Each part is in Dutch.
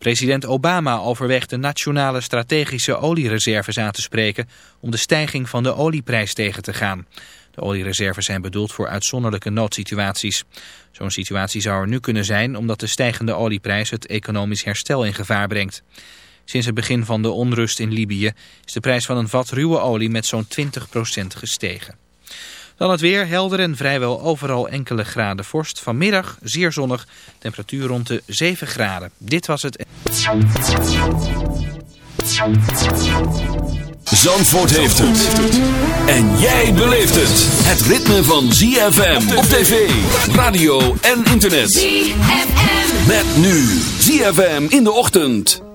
President Obama overweegt de nationale strategische oliereserves aan te spreken om de stijging van de olieprijs tegen te gaan. De oliereserves zijn bedoeld voor uitzonderlijke noodsituaties. Zo'n situatie zou er nu kunnen zijn omdat de stijgende olieprijs het economisch herstel in gevaar brengt. Sinds het begin van de onrust in Libië is de prijs van een vat ruwe olie met zo'n 20% gestegen. Dan het weer, helder en vrijwel overal enkele graden vorst. Vanmiddag zeer zonnig, temperatuur rond de 7 graden. Dit was het... Zandvoort heeft het. En jij beleeft het. Het ritme van ZFM op tv, radio en internet. ZFM. Met nu ZFM in de ochtend.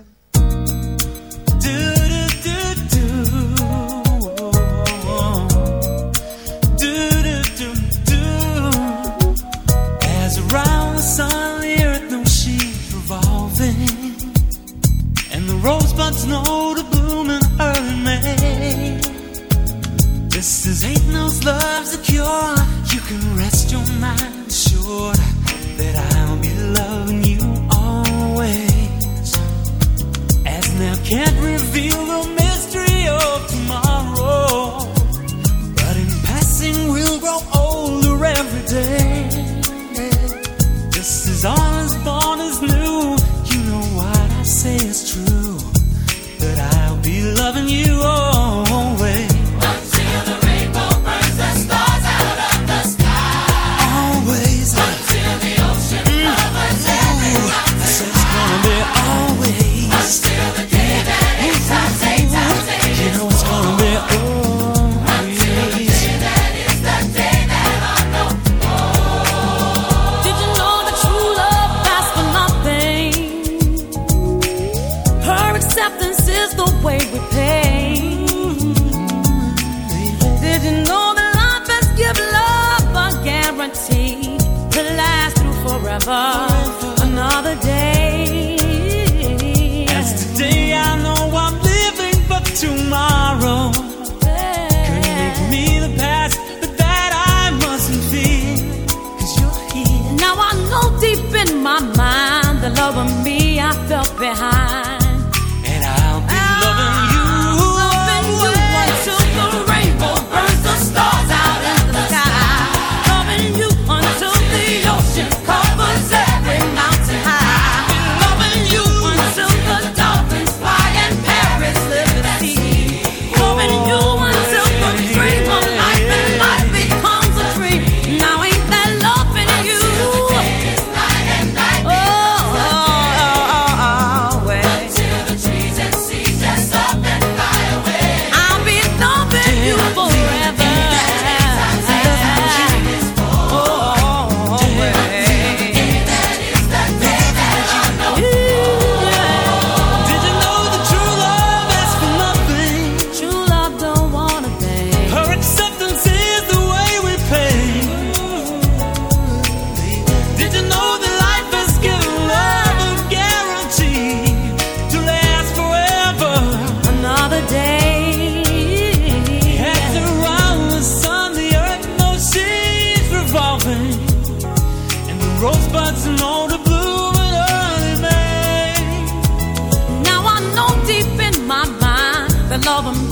Rosebuds know to bloom in early May. This is ain't no love's a cure. You can rest your mind assured that I'll be loving you always. As now can't reveal the mystery of tomorrow. But in passing, we'll grow older every day. of them.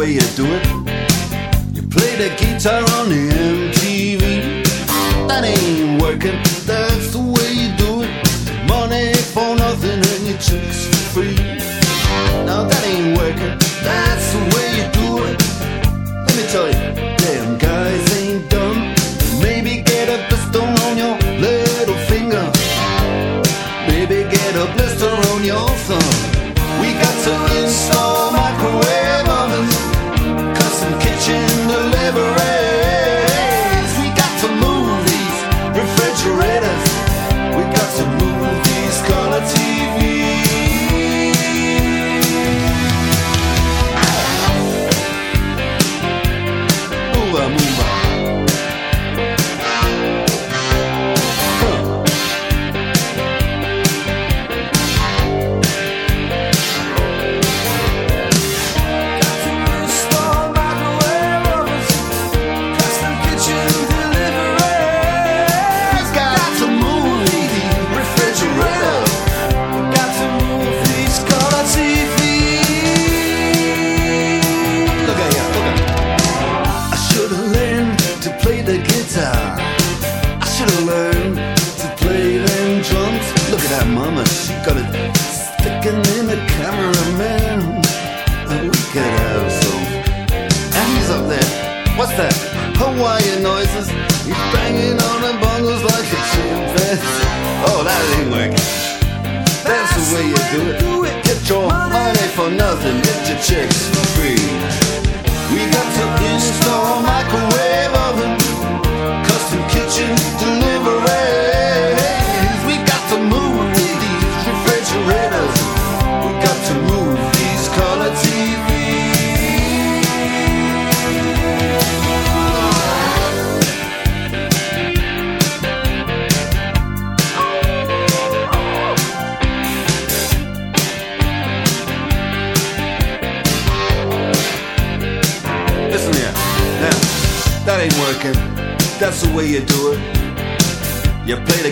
way you do it.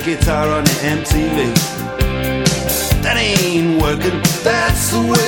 guitar on the MTV. That ain't working, that's the way.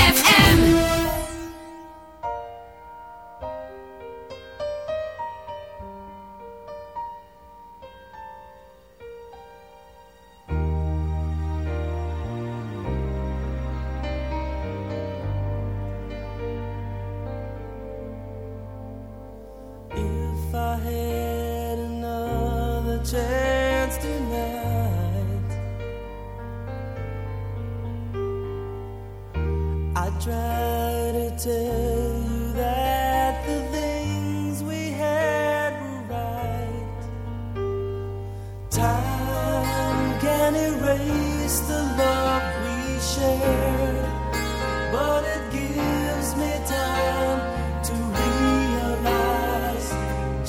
but it gives me time to realize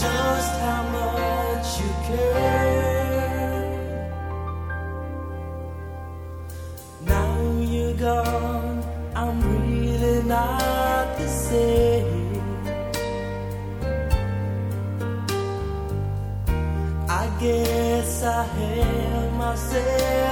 just how much you care. Now you're gone, I'm really not the same. I guess I have myself.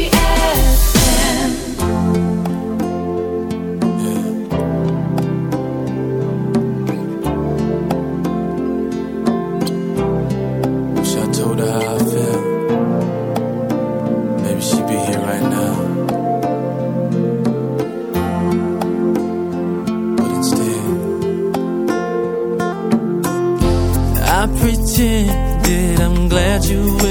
did. I'm glad you will.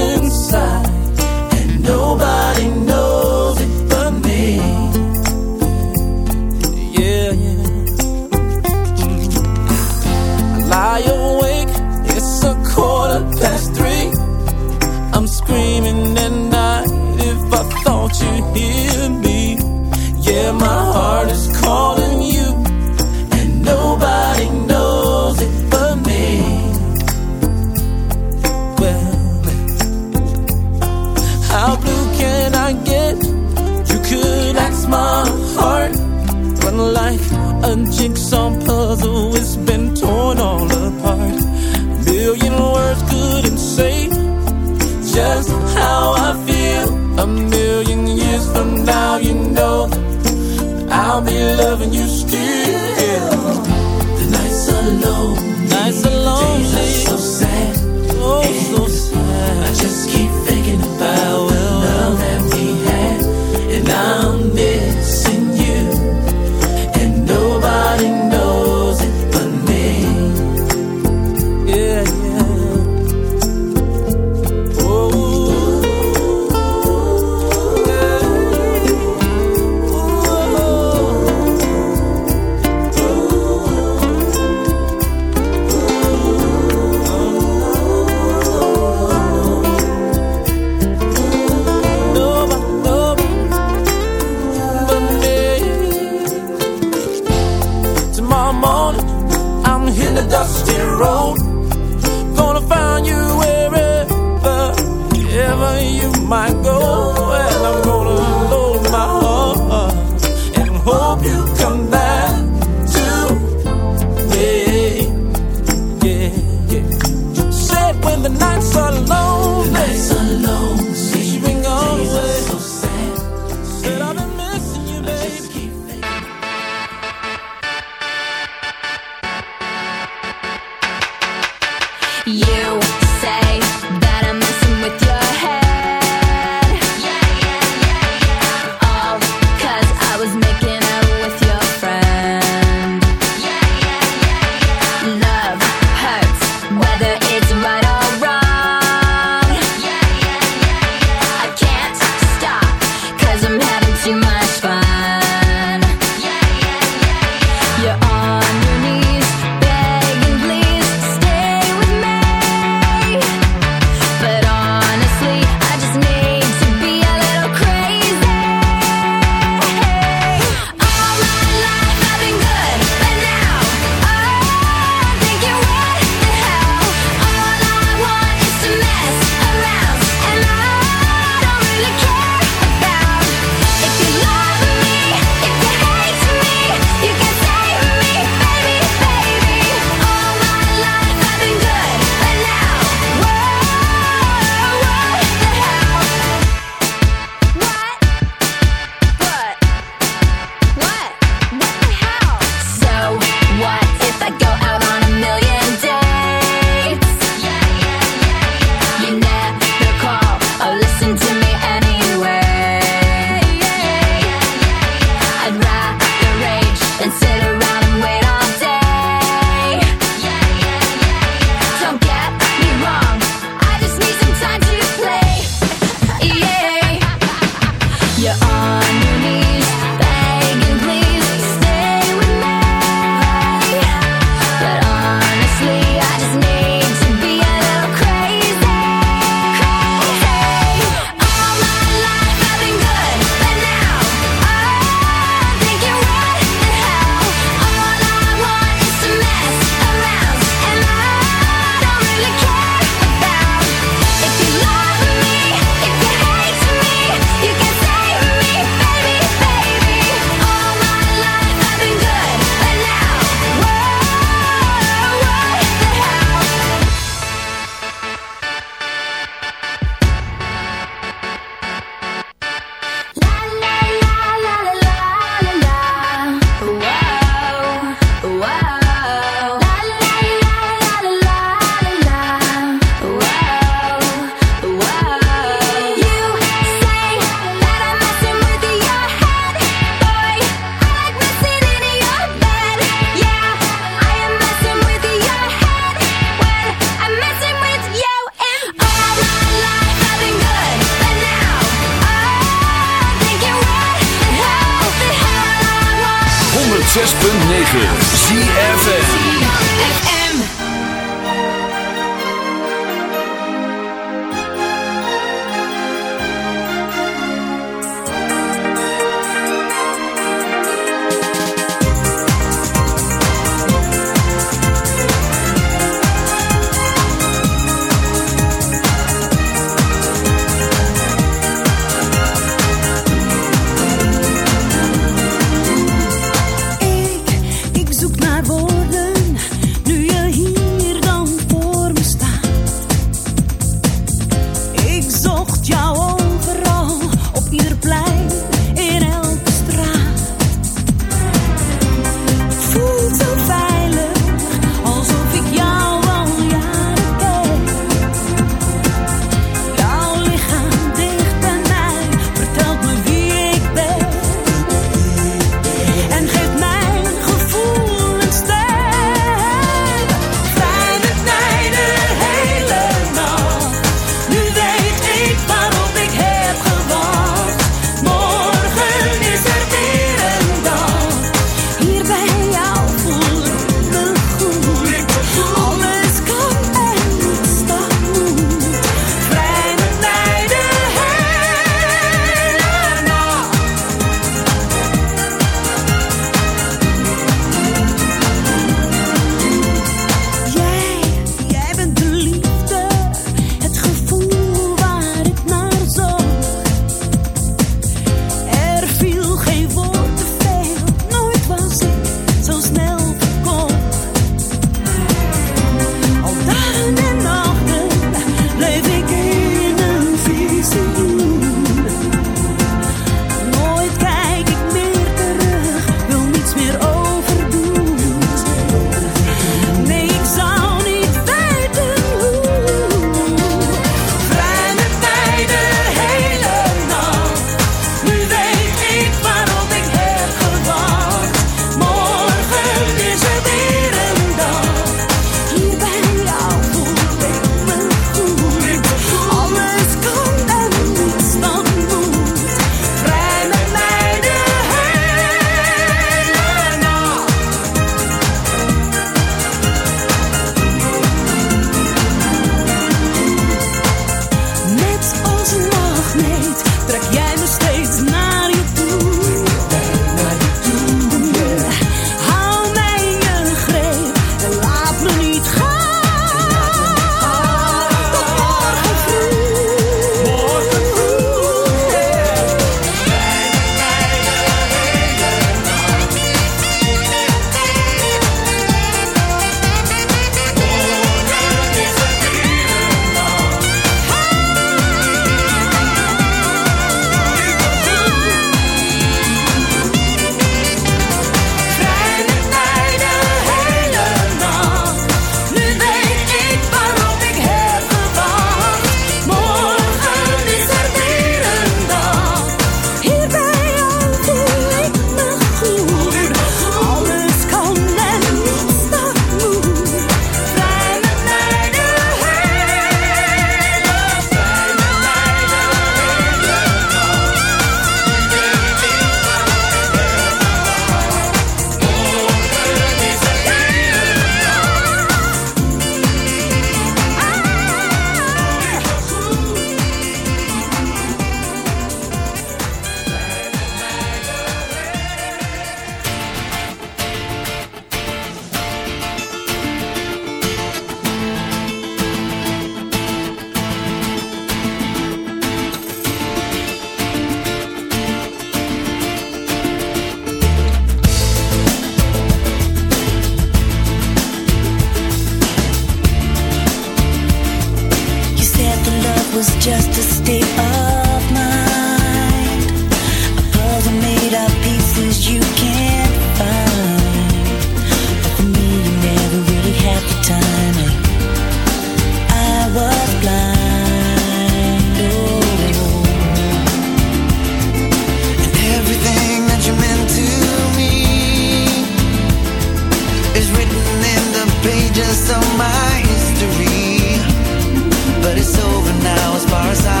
It's over now as far as I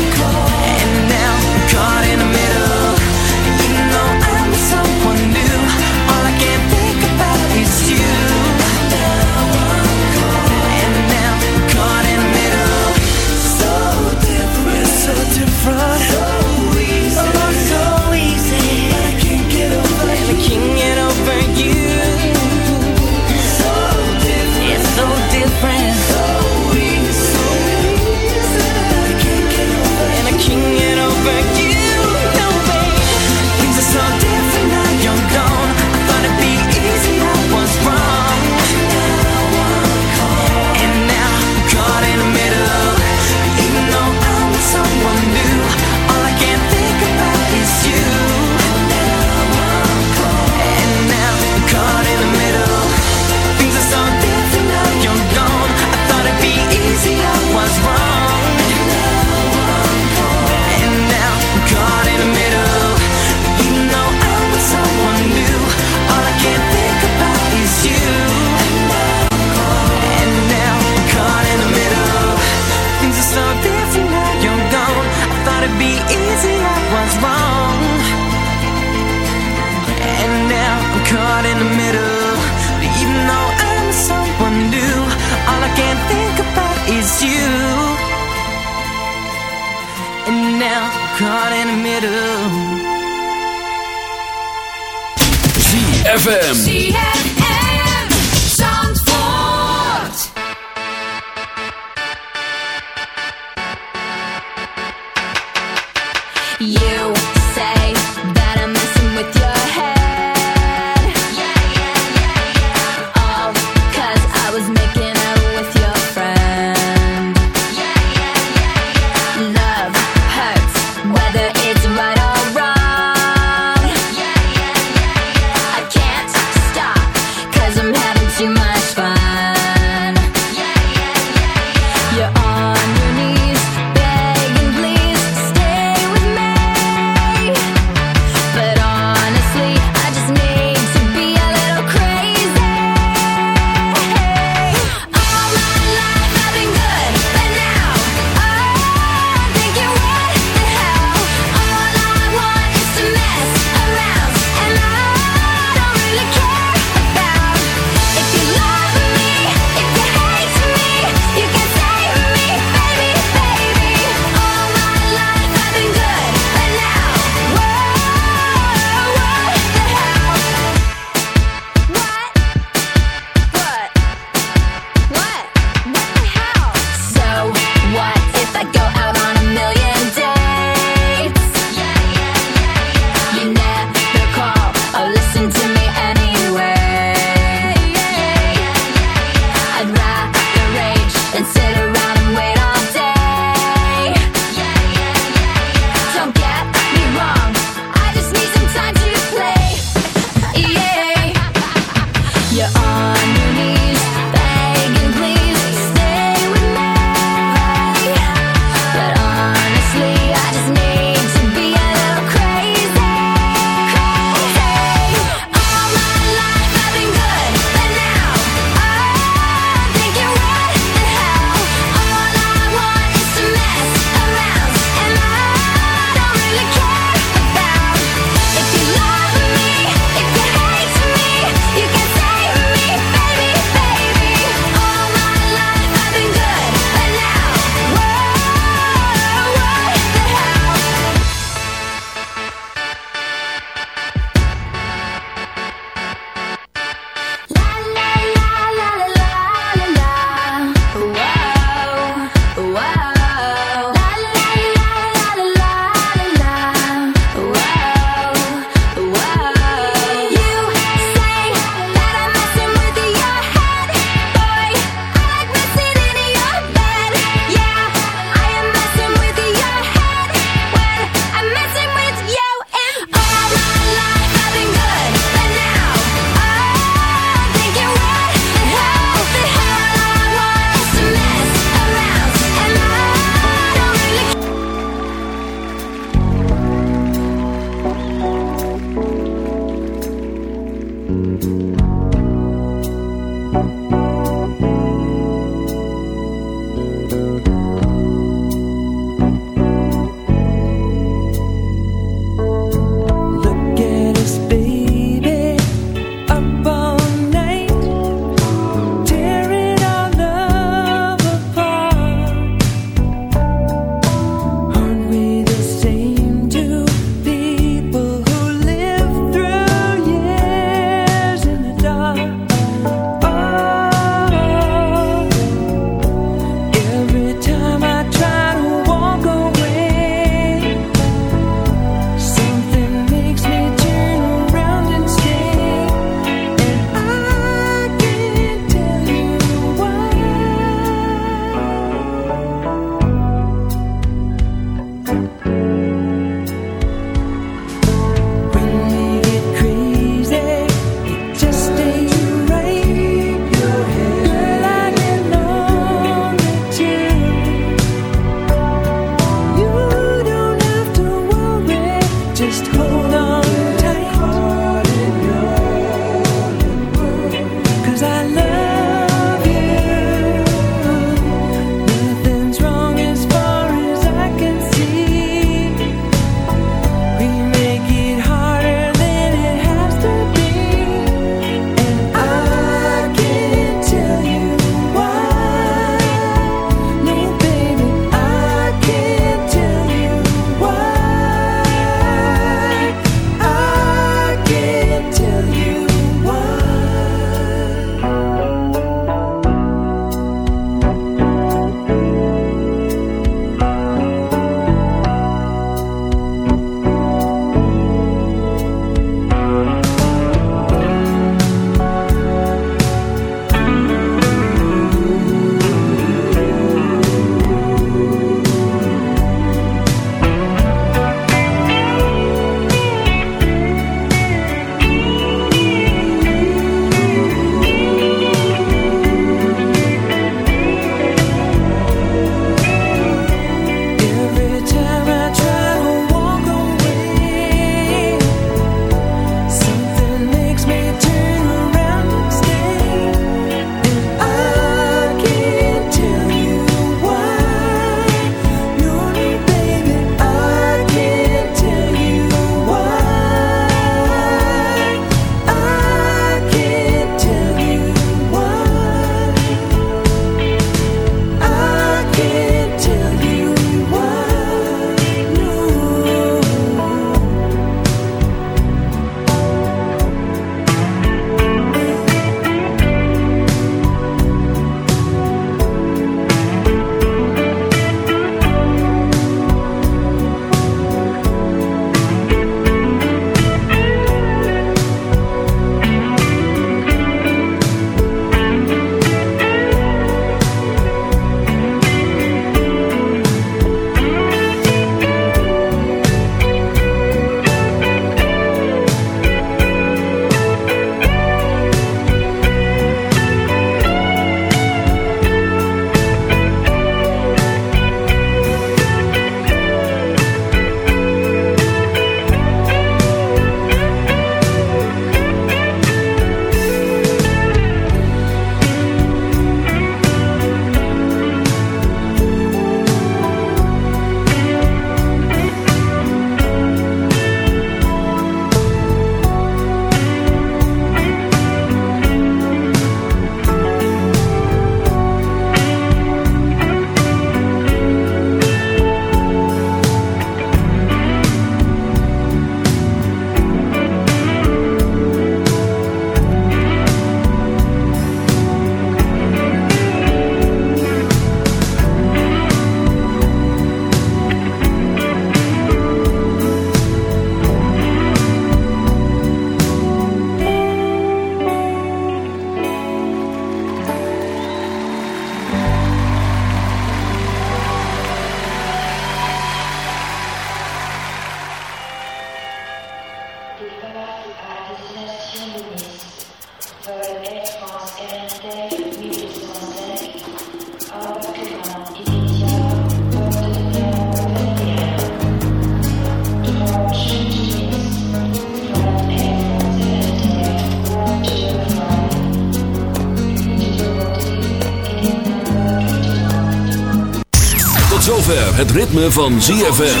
zover het ritme van ZFM.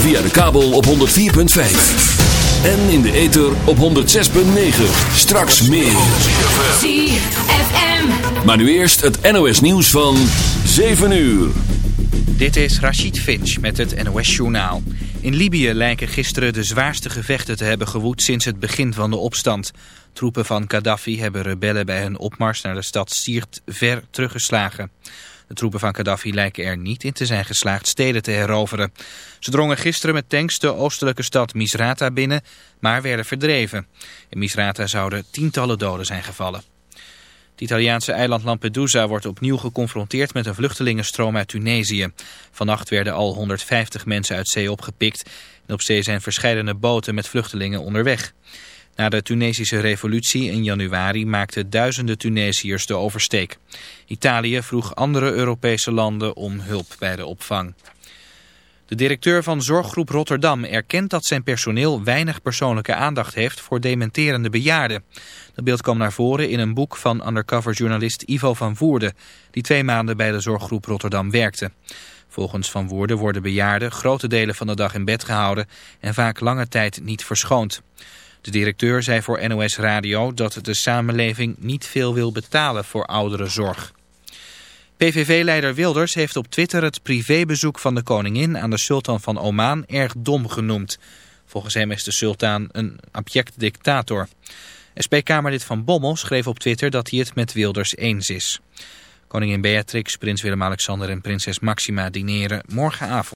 Via de kabel op 104.5. En in de ether op 106.9. Straks meer. ZFM. Maar nu eerst het NOS nieuws van 7 uur. Dit is Rachid Finch met het NOS-journaal. In Libië lijken gisteren de zwaarste gevechten te hebben gewoed sinds het begin van de opstand. Troepen van Gaddafi hebben rebellen bij hun opmars naar de stad Sirt ver teruggeslagen. De troepen van Gaddafi lijken er niet in te zijn geslaagd steden te heroveren. Ze drongen gisteren met tanks de oostelijke stad Misrata binnen, maar werden verdreven. In Misrata zouden tientallen doden zijn gevallen. Het Italiaanse eiland Lampedusa wordt opnieuw geconfronteerd met een vluchtelingenstroom uit Tunesië. Vannacht werden al 150 mensen uit zee opgepikt en op zee zijn verschillende boten met vluchtelingen onderweg. Na de Tunesische revolutie in januari maakten duizenden Tunesiërs de oversteek. Italië vroeg andere Europese landen om hulp bij de opvang. De directeur van Zorggroep Rotterdam erkent dat zijn personeel weinig persoonlijke aandacht heeft voor dementerende bejaarden. Dat beeld kwam naar voren in een boek van undercoverjournalist Ivo van Voerde, die twee maanden bij de Zorggroep Rotterdam werkte. Volgens Van Woerden worden bejaarden grote delen van de dag in bed gehouden en vaak lange tijd niet verschoond. De directeur zei voor NOS Radio dat de samenleving niet veel wil betalen voor ouderenzorg. PVV-leider Wilders heeft op Twitter het privébezoek van de koningin aan de sultan van Oman erg dom genoemd. Volgens hem is de sultan een abject dictator. SP-kamerlid van Bommel schreef op Twitter dat hij het met Wilders eens is. Koningin Beatrix, prins Willem-Alexander en prinses Maxima dineren morgenavond.